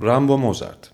رامبو موزارت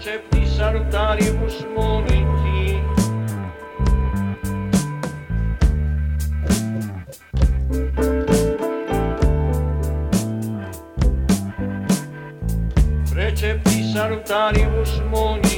recepti salutaribus moniti. Recepti salutaribus moniti.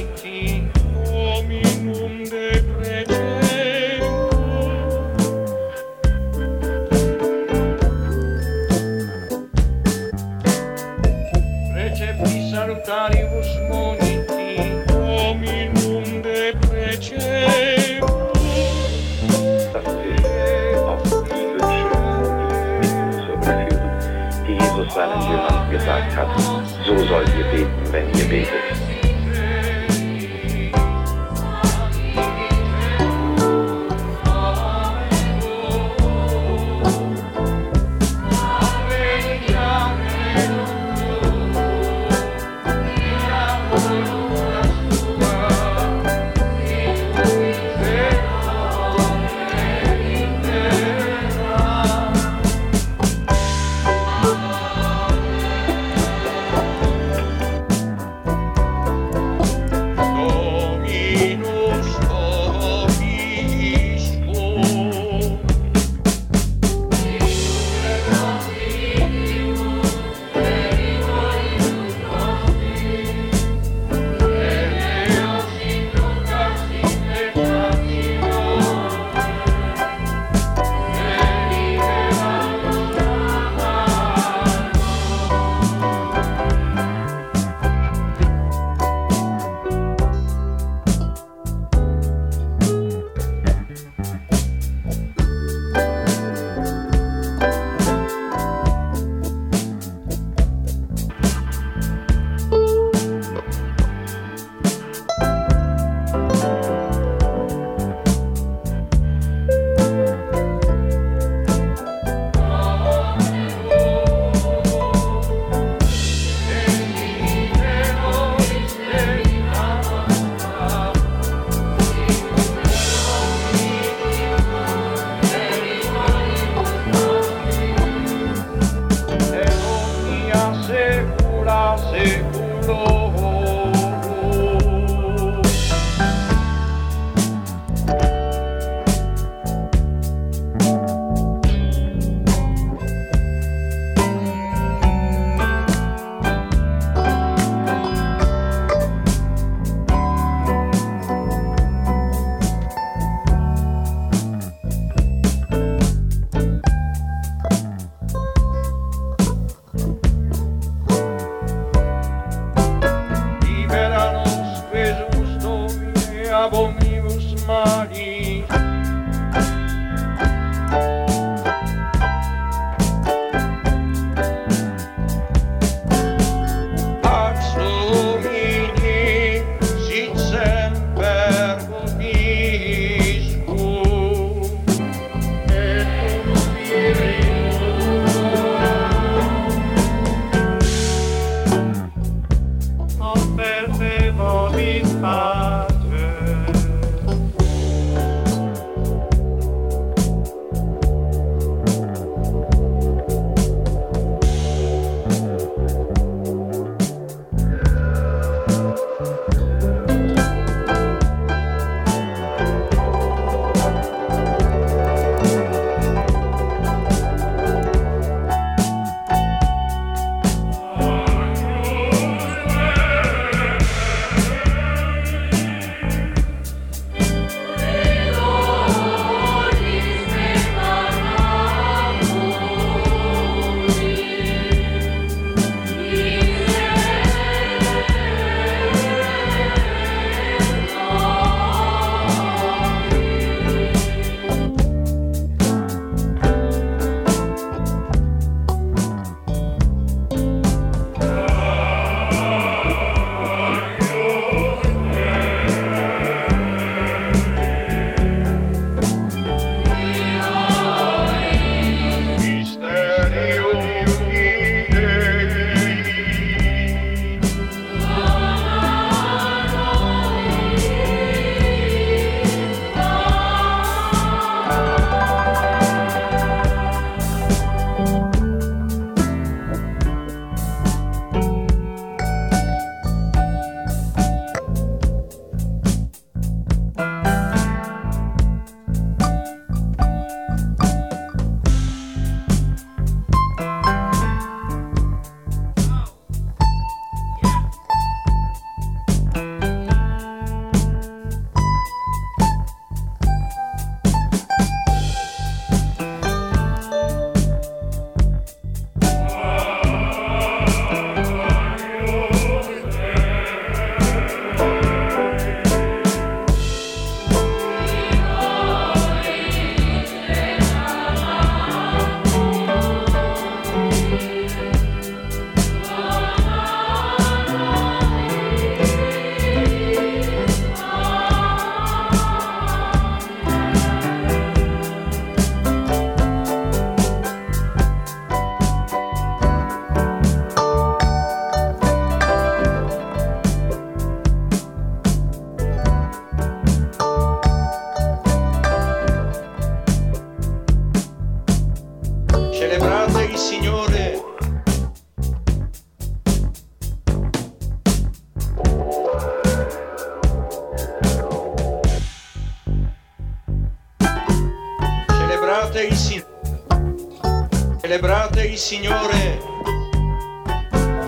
il Signore, celebrate il Signore,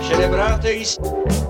celebrate il Signore.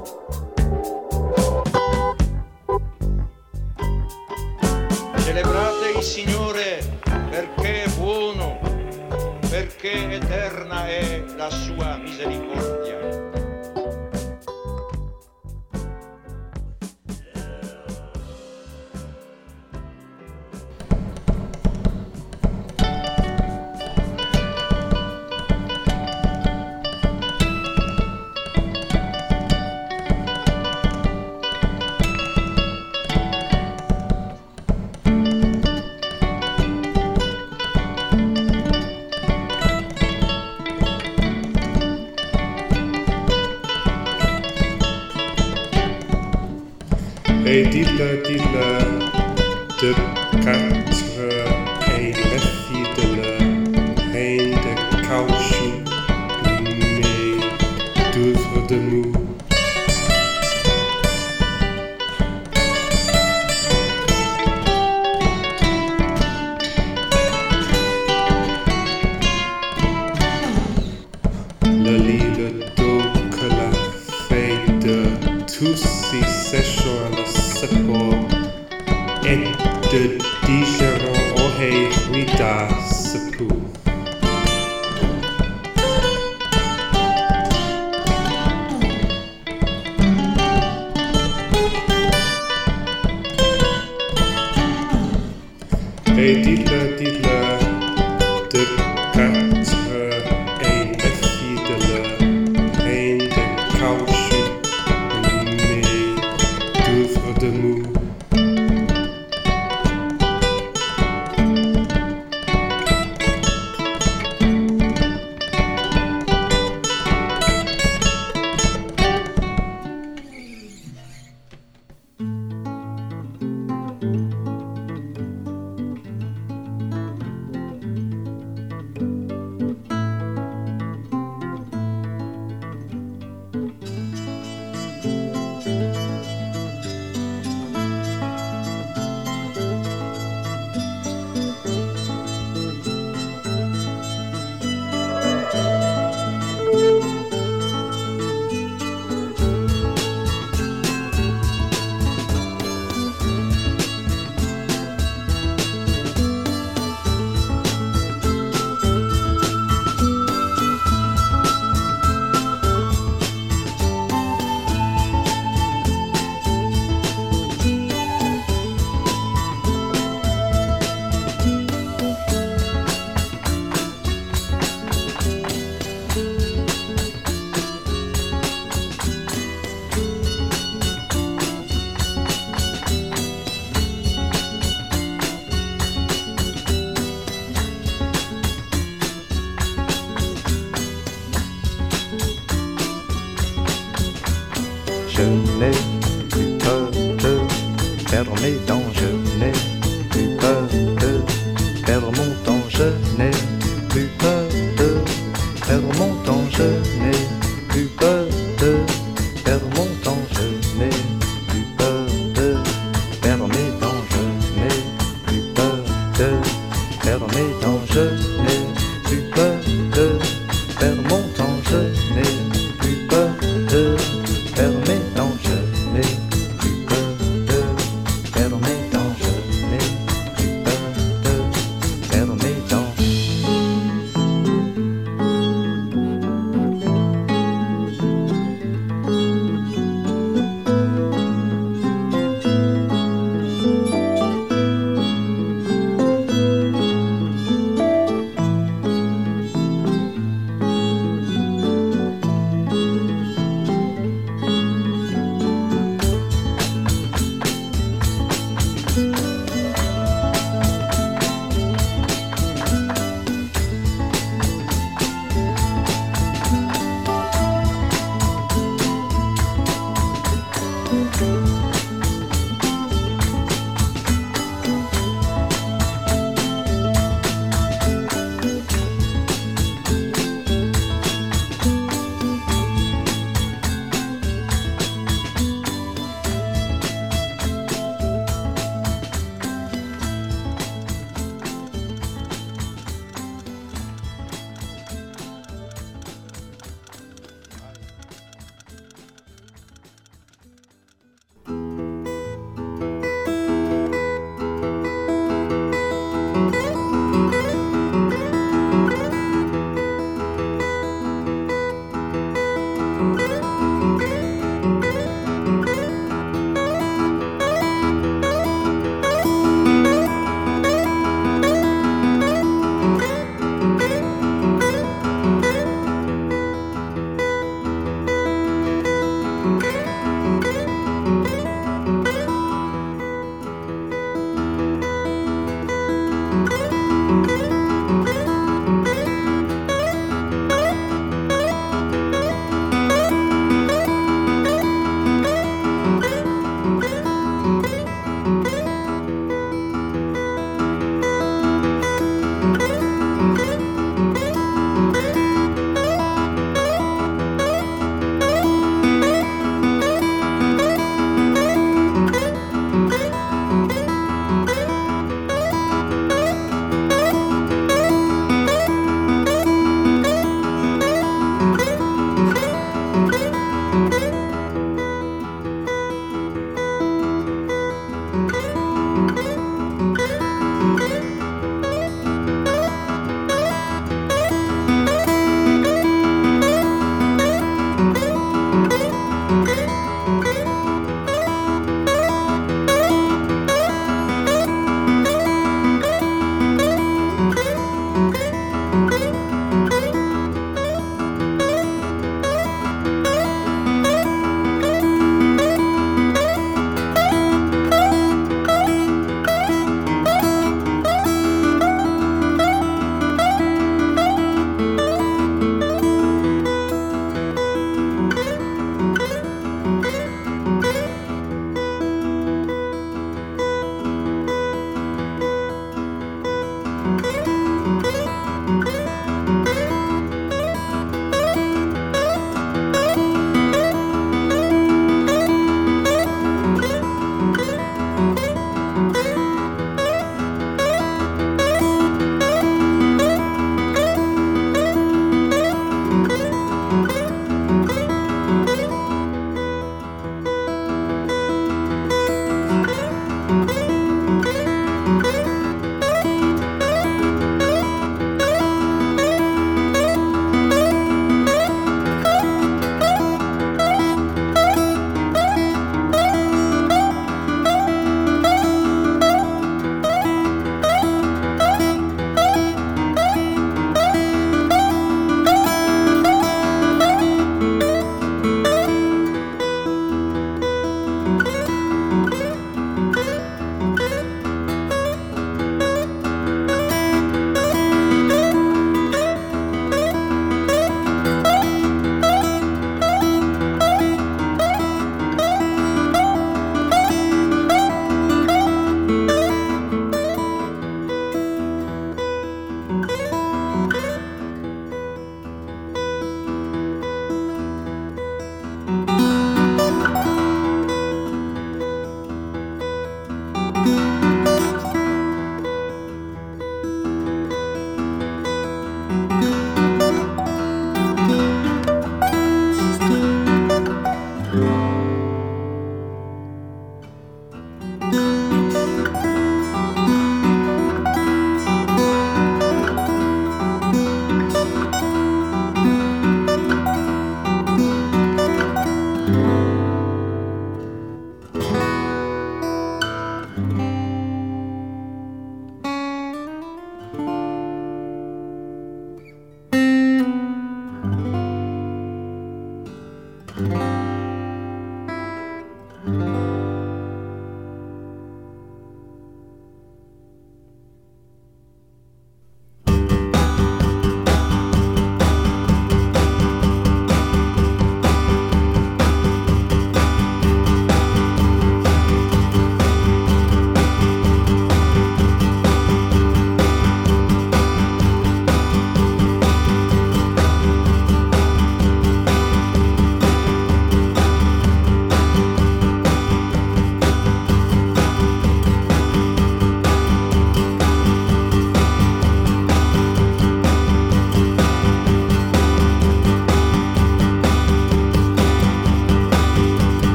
Música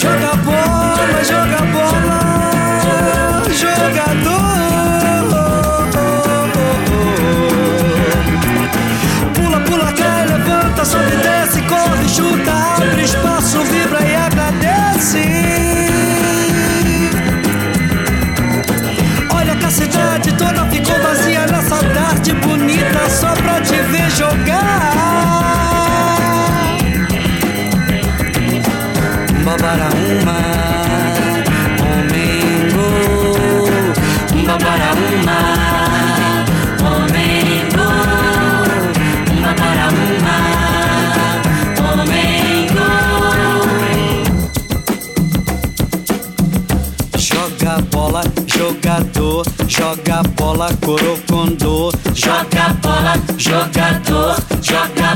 shut up boy. para uma Domingo Umba para uma Domingo Umba para uma Domingo Joga bola, jogador. Joga bola, corocondô Joga bola, jogador. Joga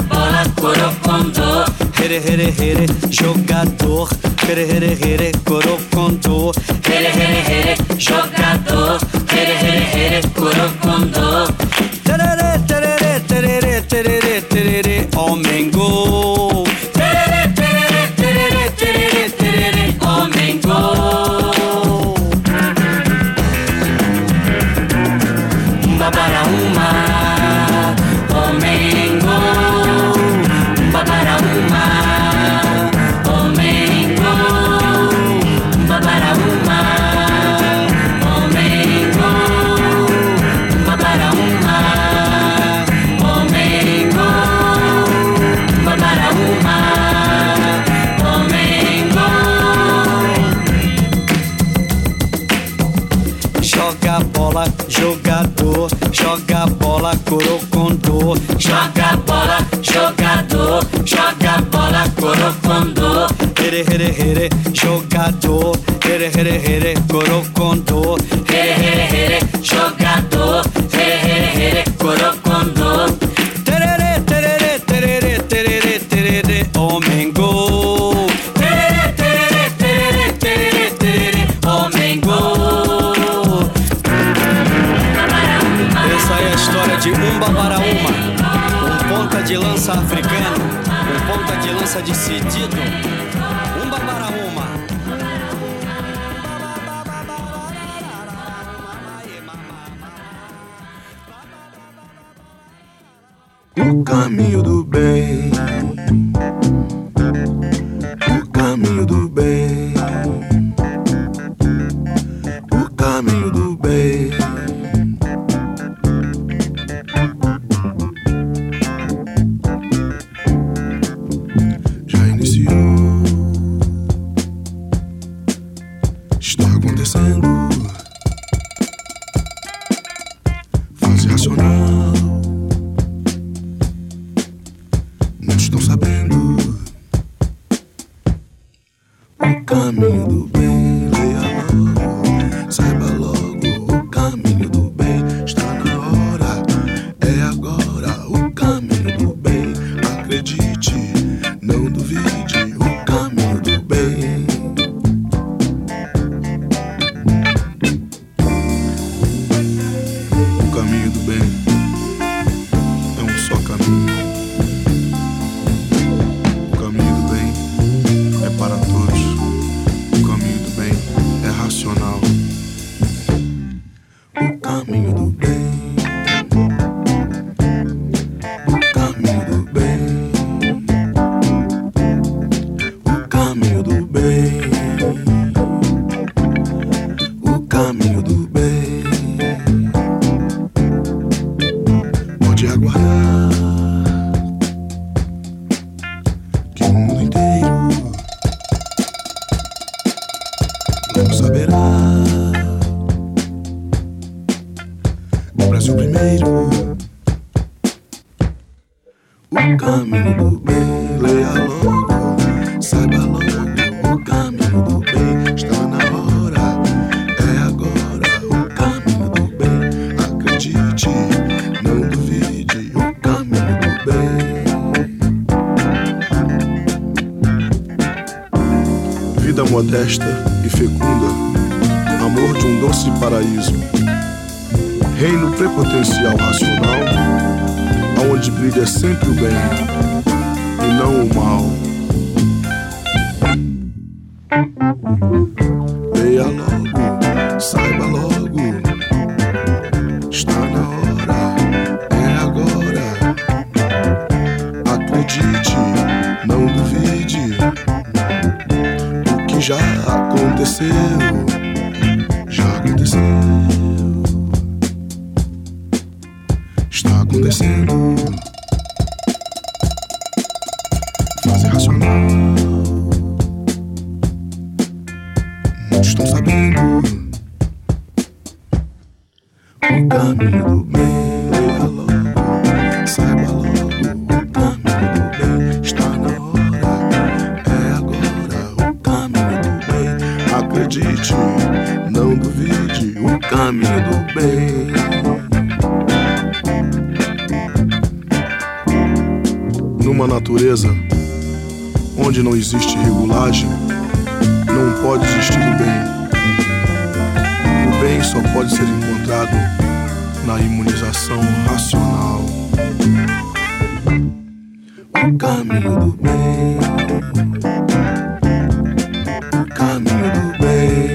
here, here, here, jogador. Here, here, here, coro contor. Here, here, here, jogador. Here, here, here, coro contor. Tere, tere, tere, tere, tere, homem gol. vida modesta e fecunda, amor de um doce paraíso, reino prepotencial racional, aonde brilha sempre o bem e não o mal. day.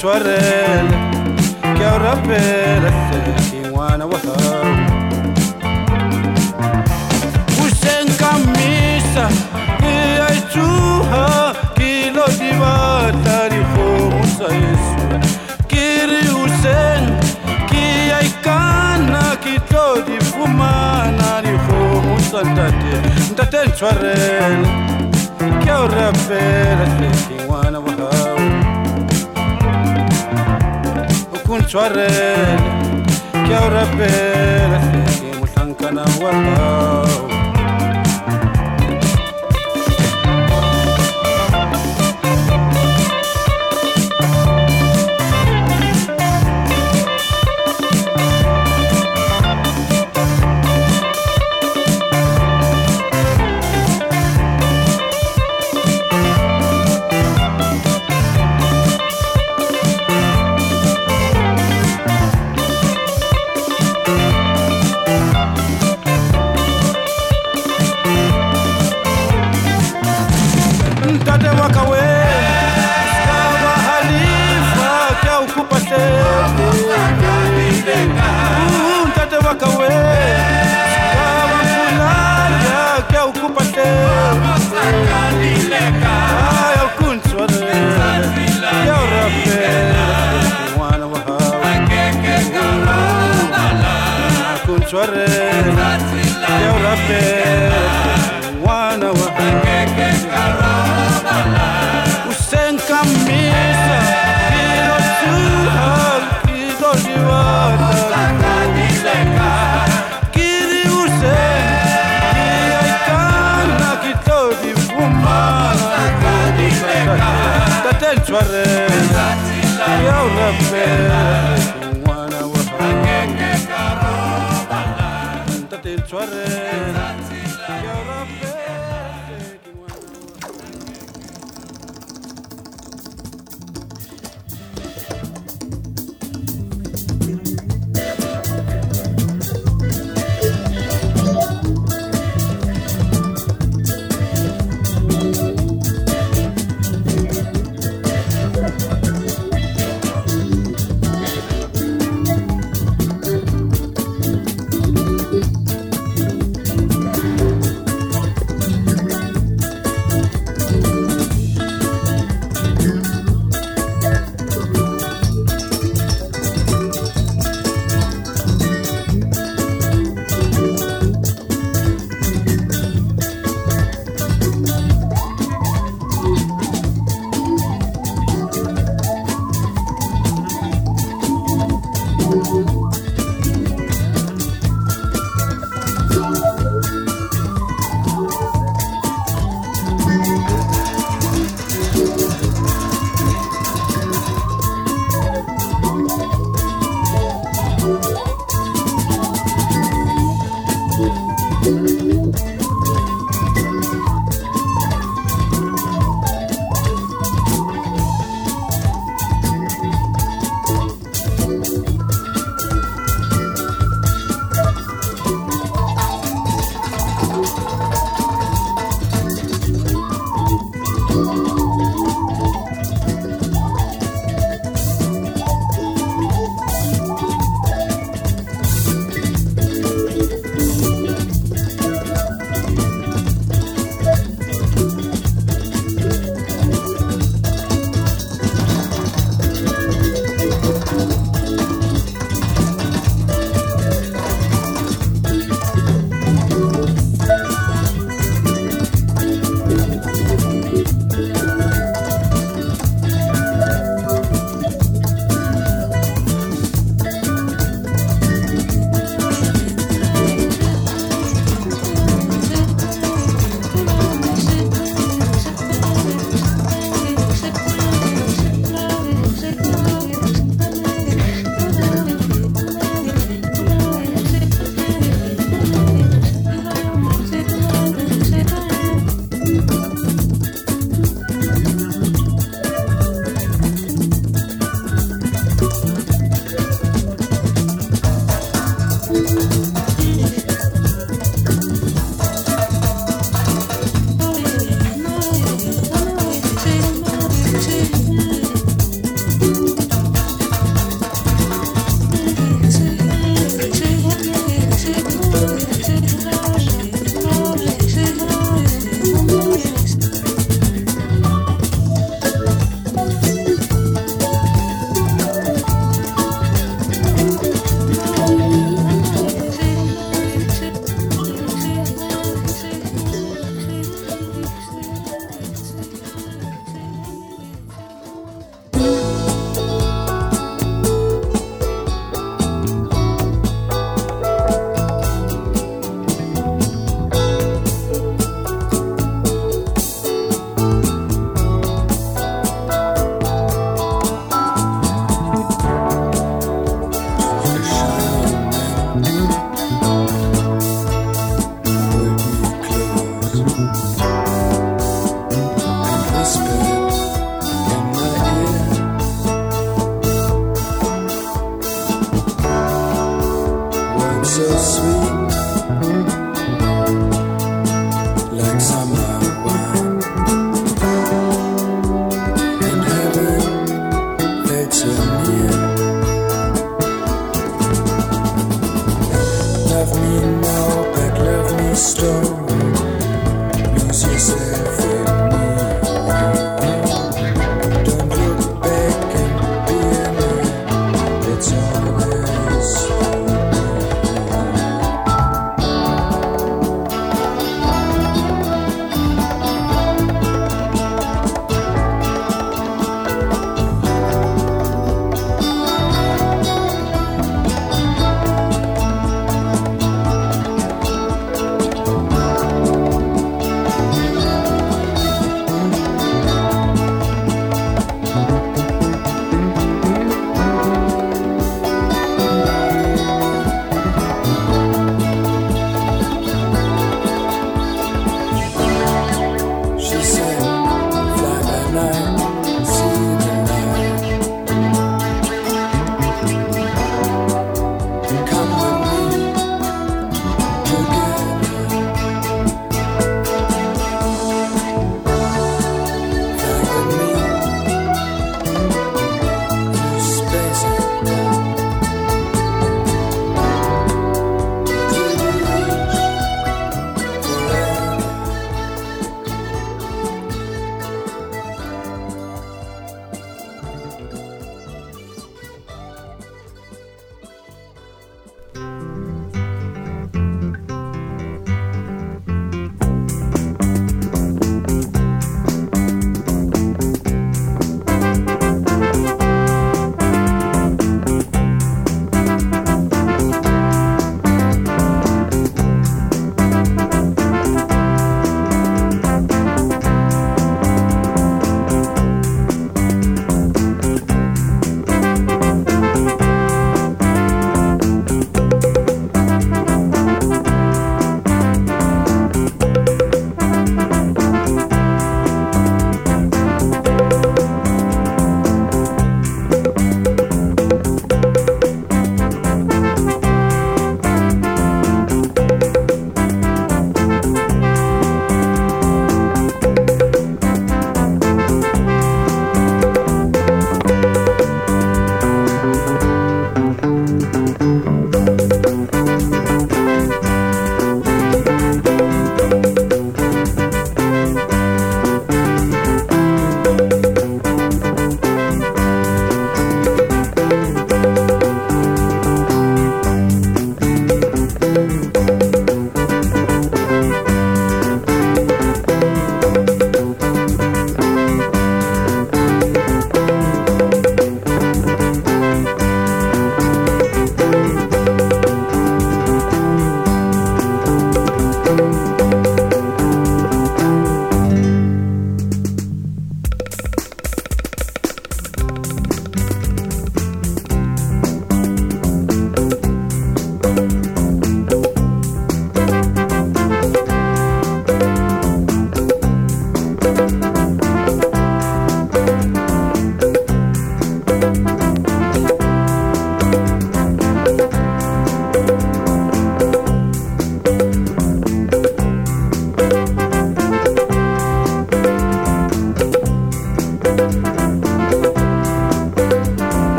شو الريلة يا ربي للتحكي وانا وثر وشين كميسة هي يتوها كيلو ديما تاريخو مسايسو كيري وسين كي يكانا كي تلودي فما ناريخو مسلتاتي انت تنشو الريلة يا ربي للتحكي وانا وثر punchuarel, que ahora pela, que mutan canal.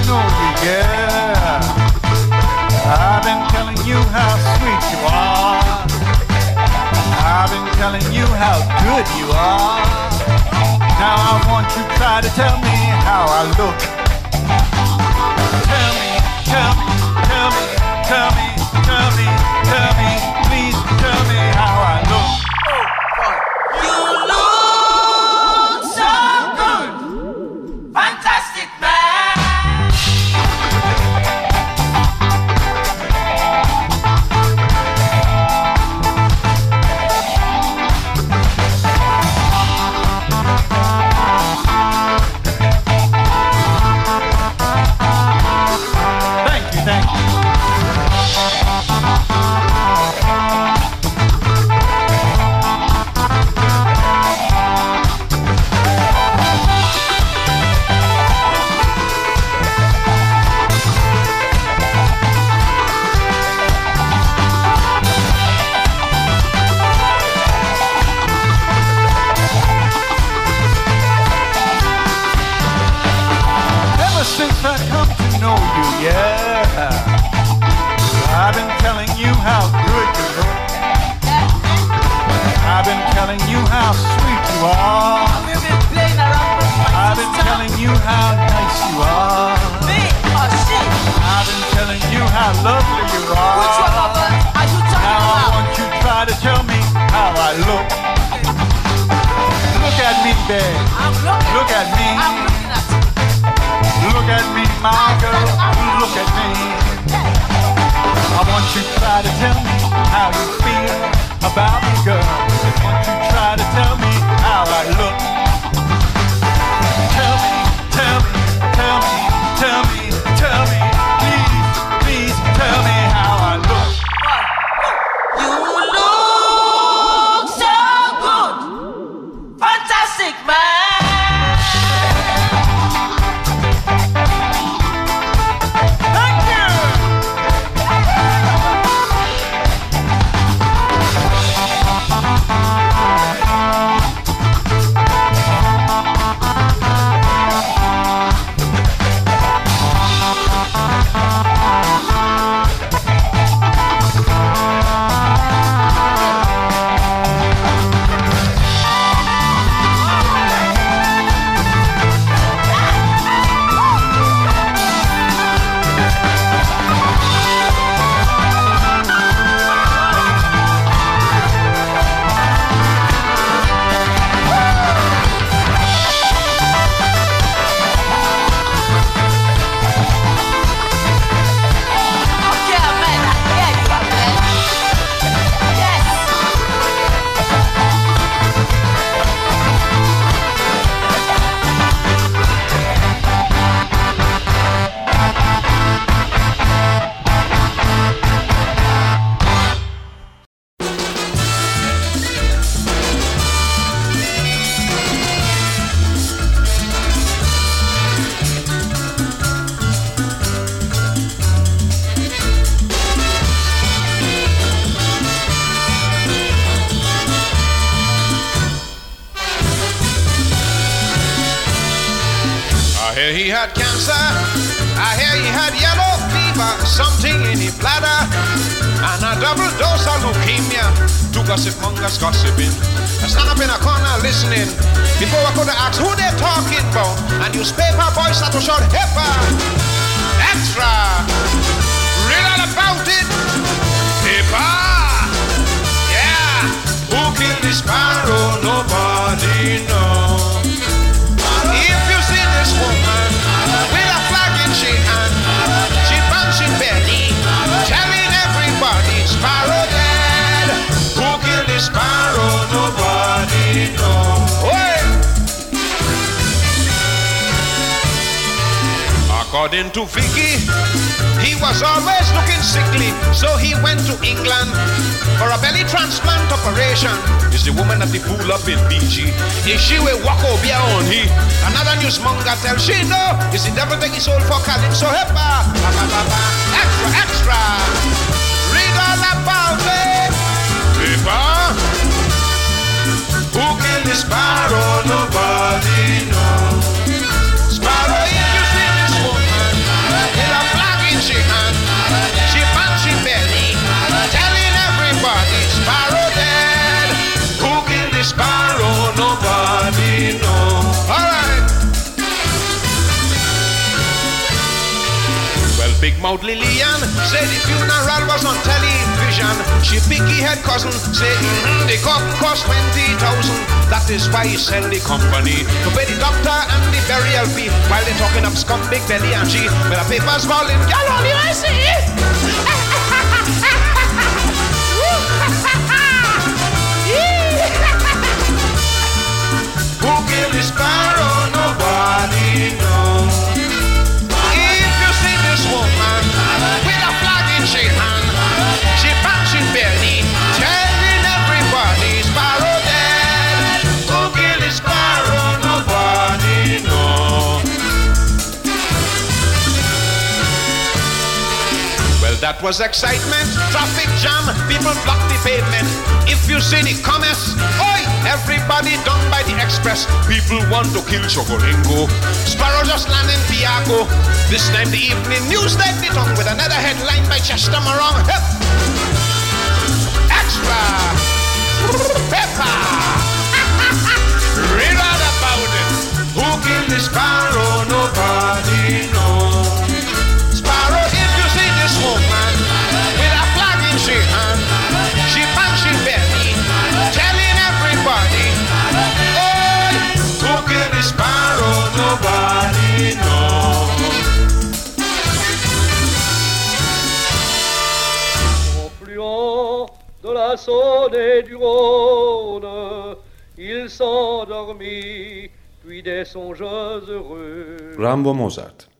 You, yeah. I've been telling you how sweet you are. I've been telling you how good you are. Now I want you try to tell me how I look. Tell me, tell me, tell me, tell me, tell me, tell me, please tell me how I look. Oh, you look I've been telling you how nice you are. I've been telling you how lovely you are. Now I want you try to tell me how I look. Look at me, babe. Look at me. Look at me, my girl. Look at me. I want you to try to tell me how you feel about me, girl. I want you try to tell me how I look. Tell me, tell me, tell me, tell me, tell me, Newsmonger tell she no. You see, devil take his soul for Calypso? Hepa, ba, ba, ba, ba. extra, extra. Read all about it. Paper. Who killed the sparrow? Oh, nobody knows. Mouth Lillian said the funeral was on television. She picky head cousin said mm-hmm, the coffin cost 20,000. That is why he sell the company to pay the doctor and the burial fee while they talking up scum big belly and she with the papers falling. Y'all only I see. Who killed the sparrow? Nobody that was excitement, traffic jam, people blocked the pavement. If you see the commerce, oi, everybody done by the express. People want to kill Chocolingo. Sparrow just landed in Piarco. This time the evening news like the tongue with another headline by Chester Morong. Hep. Extra! Pepper! Read all about it. Who killed the sparrow? Nobody knows. De la Saône et du Rhône, s'endormit, puis des heureux. Rambo Mozart.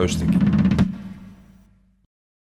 Hoje thinking.